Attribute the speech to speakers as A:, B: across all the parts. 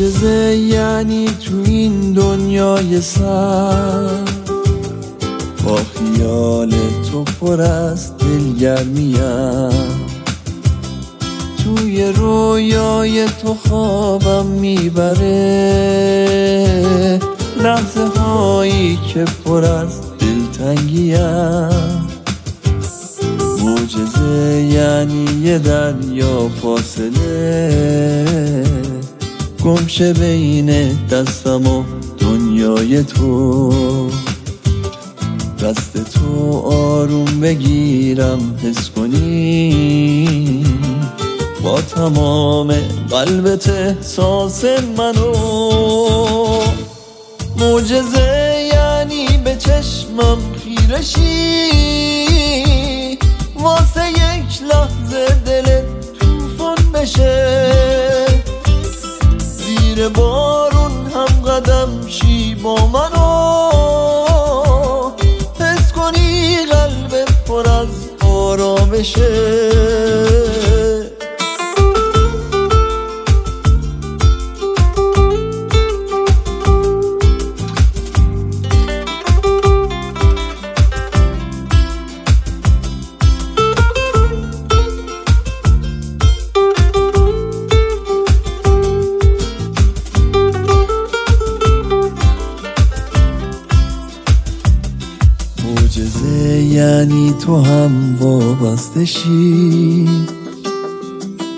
A: معجزه یعنی تو این دنیای سر. با خیال تو پر از دلگرمیم توی رویای تو خوابم می‌بره. لحظه هایی که پر از دلتنگیم معجزه یعنی یه دریا فاصله. گمشه بین دستم و دنیای تو. دست تو آروم بگیرم حس کنی. با تمام قلبت احساس منو. معجزه یعنی به چشمم خیرشی واسه یک لحظه دل توفان بشه. زیر بارون هم قدم شی با منو. حس کنی قلبت پر از آرامشه. یعنی تو هم وابسته شی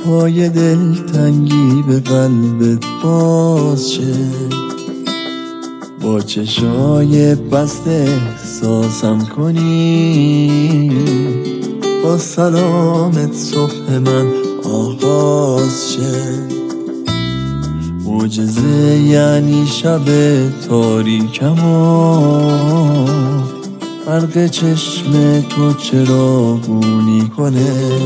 A: پای دلتنگی به قلبت باز شه با چشای بسته احساسم کنی. با سلامت صبح من آغاز شه معجزه یعنی شب تاریکم برق چشم تو چراغونی کنه؟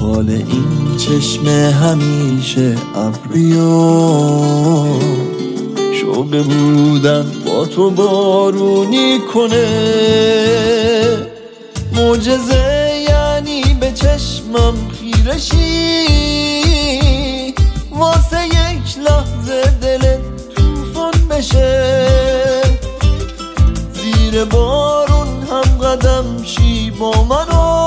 A: حال این چشم همیشه ابریو. شوق بودن با تو بارونی کنه. معجزه یعنی به چشمم خیرشی واسه یک لحظه دل توفان بشه. زیر بارون هم قدم شی با منو؟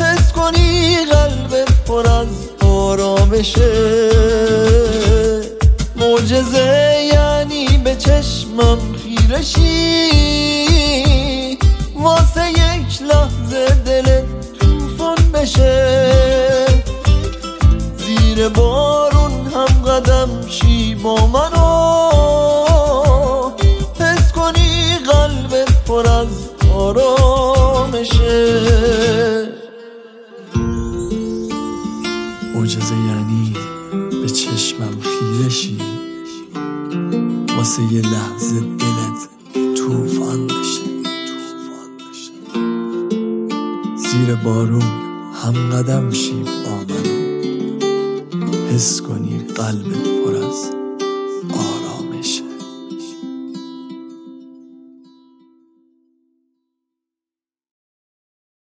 A: حس کنی قلبت پر از آرامشه معجزه یعنی به چشمم خیرشی. واسه یک لحظه دل توفان بشه. زیر بارون هم قدم شی با منو؟ پر از آرامشه
B: معجزه یعنی به چشمم خیرشی واسه یه لحظه دلت توفان بشه زیر بارون هم قدم شی با منو حس کنی قلبت